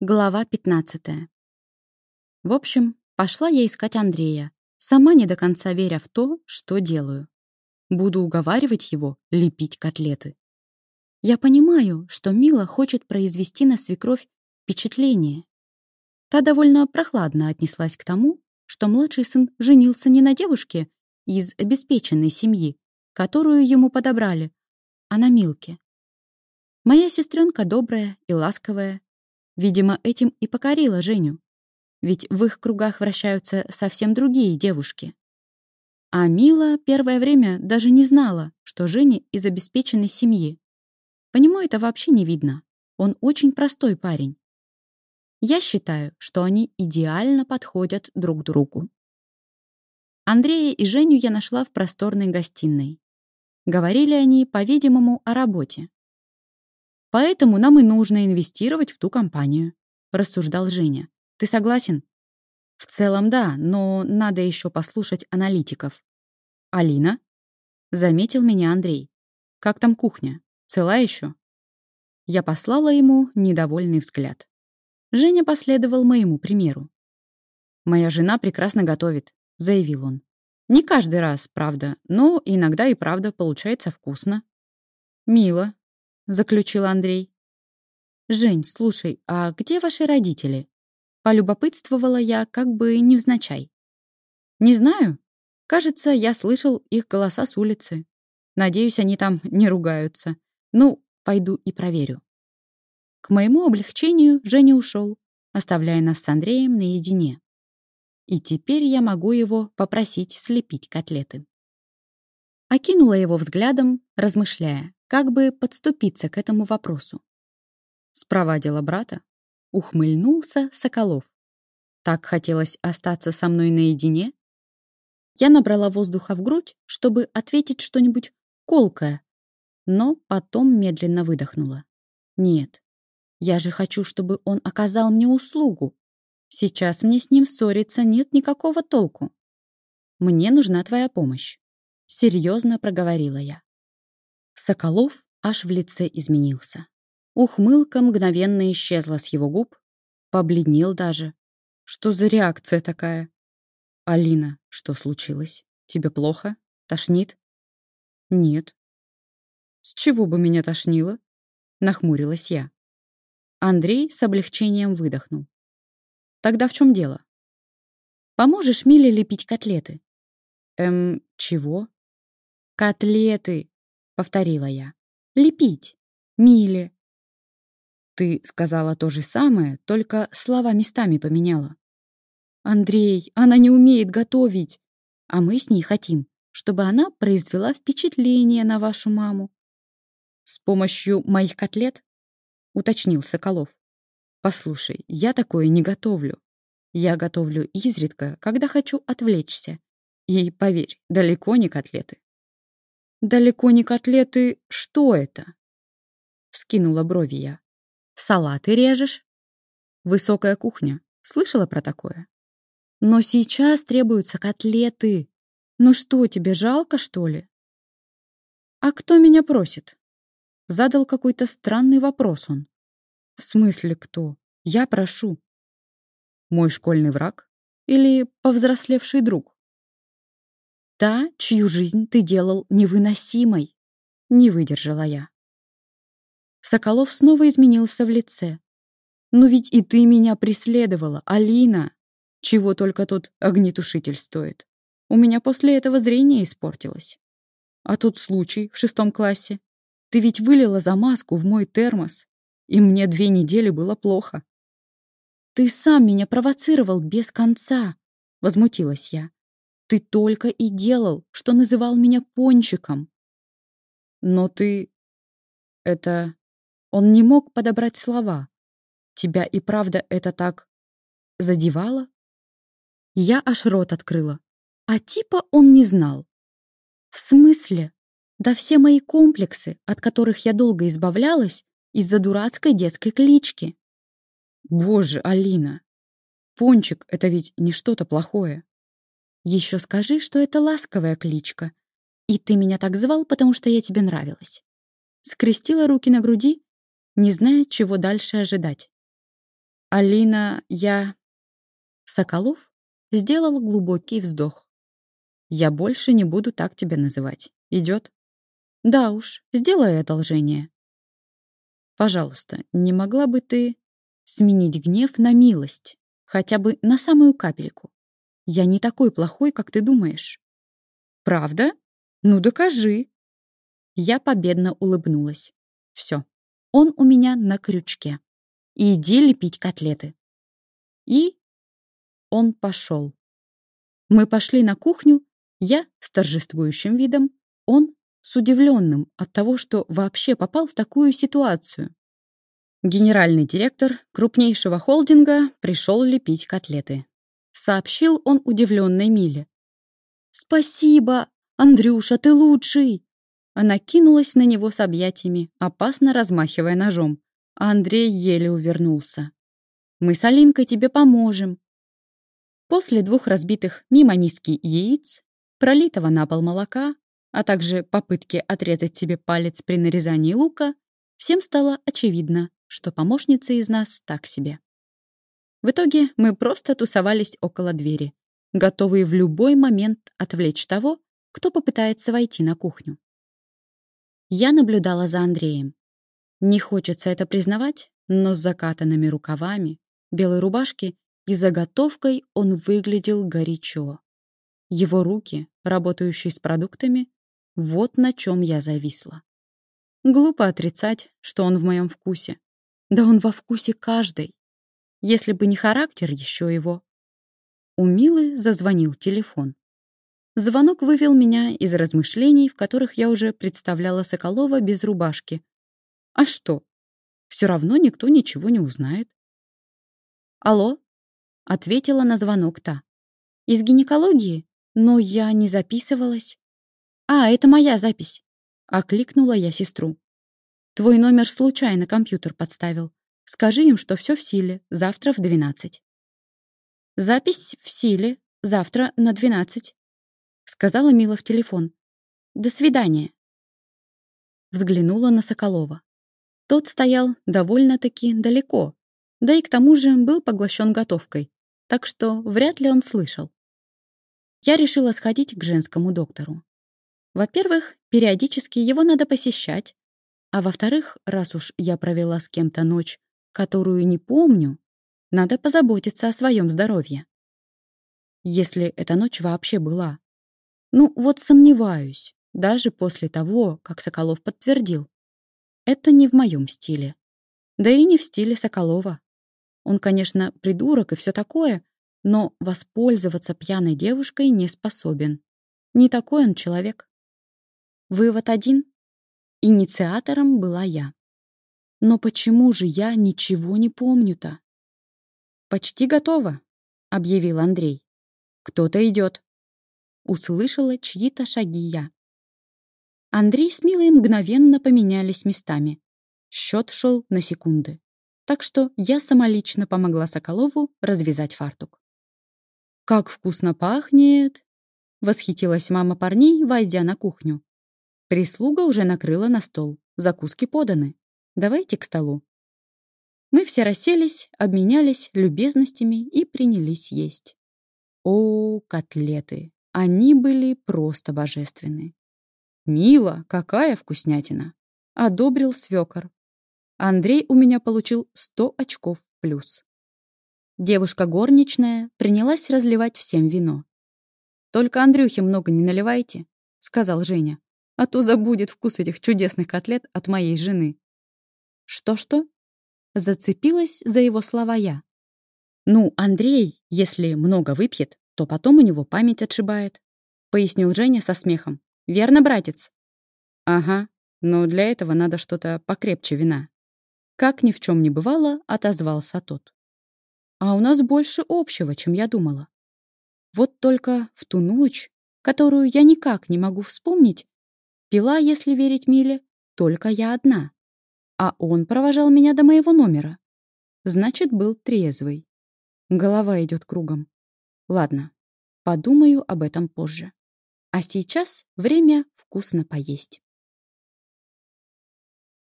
Глава 15. В общем, пошла я искать Андрея, сама не до конца веря в то, что делаю. Буду уговаривать его лепить котлеты. Я понимаю, что Мила хочет произвести на свекровь впечатление. Та довольно прохладно отнеслась к тому, что младший сын женился не на девушке из обеспеченной семьи, которую ему подобрали, а на Милке. Моя сестренка добрая и ласковая, Видимо, этим и покорила Женю. Ведь в их кругах вращаются совсем другие девушки. А Мила первое время даже не знала, что Женя из обеспеченной семьи. По нему это вообще не видно. Он очень простой парень. Я считаю, что они идеально подходят друг другу. Андрея и Женю я нашла в просторной гостиной. Говорили они, по-видимому, о работе. Поэтому нам и нужно инвестировать в ту компанию», — рассуждал Женя. «Ты согласен?» «В целом да, но надо еще послушать аналитиков». «Алина?» — заметил меня Андрей. «Как там кухня? Цела еще?» Я послала ему недовольный взгляд. Женя последовал моему примеру. «Моя жена прекрасно готовит», — заявил он. «Не каждый раз, правда, но иногда и правда получается вкусно». «Мило», — заключил Андрей. «Жень, слушай, а где ваши родители?» Полюбопытствовала я, как бы невзначай. «Не знаю. Кажется, я слышал их голоса с улицы. Надеюсь, они там не ругаются. Ну, пойду и проверю». К моему облегчению Женя ушел, оставляя нас с Андреем наедине. И теперь я могу его попросить слепить котлеты. Окинула его взглядом, размышляя, как бы подступиться к этому вопросу. Спровадила брата, ухмыльнулся Соколов. Так хотелось остаться со мной наедине. Я набрала воздуха в грудь, чтобы ответить что-нибудь колкое, но потом медленно выдохнула. Нет, я же хочу, чтобы он оказал мне услугу. Сейчас мне с ним ссориться нет никакого толку. Мне нужна твоя помощь. Серьезно проговорила я. Соколов аж в лице изменился. Ухмылка мгновенно исчезла с его губ, побледнел даже. Что за реакция такая? Алина, что случилось? Тебе плохо? Тошнит? Нет. С чего бы меня тошнило? Нахмурилась я. Андрей с облегчением выдохнул. Тогда в чем дело? Поможешь Миле лепить котлеты? Эм, чего? Котлеты, повторила я. Лепить. Миле. Ты сказала то же самое, только слова местами поменяла. Андрей, она не умеет готовить. А мы с ней хотим, чтобы она произвела впечатление на вашу маму. С помощью моих котлет? Уточнил Соколов. Послушай, я такое не готовлю. Я готовлю изредка, когда хочу отвлечься. И, поверь, далеко не котлеты. «Далеко не котлеты. Что это?» Скинула брови я. «Салаты режешь?» «Высокая кухня. Слышала про такое?» «Но сейчас требуются котлеты. Ну что, тебе жалко, что ли?» «А кто меня просит?» Задал какой-то странный вопрос он. «В смысле кто? Я прошу». «Мой школьный враг? Или повзрослевший друг?» Та, чью жизнь ты делал невыносимой. Не выдержала я. Соколов снова изменился в лице. «Ну ведь и ты меня преследовала, Алина! Чего только тот огнетушитель стоит. У меня после этого зрение испортилось. А тут случай в шестом классе. Ты ведь вылила замазку в мой термос, и мне две недели было плохо. Ты сам меня провоцировал без конца, возмутилась я. Ты только и делал, что называл меня пончиком. Но ты... Это... Он не мог подобрать слова. Тебя и правда это так... задевало? Я аж рот открыла. А типа он не знал. В смысле? Да все мои комплексы, от которых я долго избавлялась, из-за дурацкой детской клички. Боже, Алина, пончик — это ведь не что-то плохое. Еще скажи, что это ласковая кличка. И ты меня так звал, потому что я тебе нравилась. Скрестила руки на груди, не зная, чего дальше ожидать. «Алина, я...» Соколов сделал глубокий вздох. «Я больше не буду так тебя называть. Идет?» «Да уж, сделай одолжение». «Пожалуйста, не могла бы ты сменить гнев на милость, хотя бы на самую капельку? Я не такой плохой, как ты думаешь». «Правда? Ну докажи». Я победно улыбнулась. Все, он у меня на крючке. Иди лепить котлеты. И он пошел. Мы пошли на кухню, я с торжествующим видом, он с удивленным от того, что вообще попал в такую ситуацию. Генеральный директор крупнейшего холдинга пришел лепить котлеты. Сообщил он удивленной Миле. «Спасибо! Андрюша, ты лучший!» Она кинулась на него с объятиями, опасно размахивая ножом. А Андрей еле увернулся. «Мы с Алинкой тебе поможем». После двух разбитых мимо миски яиц, пролитого на пол молока, а также попытки отрезать себе палец при нарезании лука, всем стало очевидно, что помощница из нас так себе. В итоге мы просто тусовались около двери, готовые в любой момент отвлечь того, кто попытается войти на кухню. Я наблюдала за Андреем. Не хочется это признавать, но с закатанными рукавами, белой рубашки и заготовкой он выглядел горячо. Его руки, работающие с продуктами, вот на чем я зависла. Глупо отрицать, что он в моем вкусе. Да он во вкусе каждой. Если бы не характер еще его. У Милы зазвонил телефон. Звонок вывел меня из размышлений, в которых я уже представляла Соколова без рубашки. А что? Все равно никто ничего не узнает. «Алло?» — ответила на звонок та. «Из гинекологии? Но я не записывалась». «А, это моя запись», — окликнула я сестру. «Твой номер случайно компьютер подставил. Скажи им, что все в силе, завтра в двенадцать». «Запись в силе, завтра на двенадцать», сказала Мила в телефон. «До свидания». Взглянула на Соколова. Тот стоял довольно-таки далеко, да и к тому же был поглощен готовкой, так что вряд ли он слышал. Я решила сходить к женскому доктору. Во-первых, периодически его надо посещать, а во-вторых, раз уж я провела с кем-то ночь, которую не помню, надо позаботиться о своем здоровье. Если эта ночь вообще была. Ну, вот сомневаюсь, даже после того, как Соколов подтвердил. Это не в моем стиле. Да и не в стиле Соколова. Он, конечно, придурок и все такое, но воспользоваться пьяной девушкой не способен. Не такой он человек. Вывод один. Инициатором была я. Но почему же я ничего не помню-то? «Почти готово», — объявил Андрей. «Кто-то идет» услышала чьи-то шаги я. Андрей с Милой мгновенно поменялись местами. Счет шел на секунды. Так что я самолично помогла Соколову развязать фартук. «Как вкусно пахнет!» — восхитилась мама парней, войдя на кухню. Прислуга уже накрыла на стол, закуски поданы. Давайте к столу. Мы все расселись, обменялись любезностями и принялись есть. О, котлеты! Они были просто божественны. «Мила, какая вкуснятина!» — одобрил свекор. Андрей у меня получил сто очков плюс. Девушка горничная принялась разливать всем вино. «Только Андрюхе много не наливайте», — сказал Женя, «а то забудет вкус этих чудесных котлет от моей жены». «Что-что?» Зацепилась за его слова я. «Ну, Андрей, если много выпьет, то потом у него память отшибает», — пояснил Женя со смехом. «Верно, братец?» «Ага, но для этого надо что-то покрепче вина». Как ни в чем не бывало, отозвался тот. «А у нас больше общего, чем я думала. Вот только в ту ночь, которую я никак не могу вспомнить, пила, если верить Миле, только я одна. А он провожал меня до моего номера. Значит, был трезвый. Голова идет кругом. Ладно, подумаю об этом позже. А сейчас время вкусно поесть.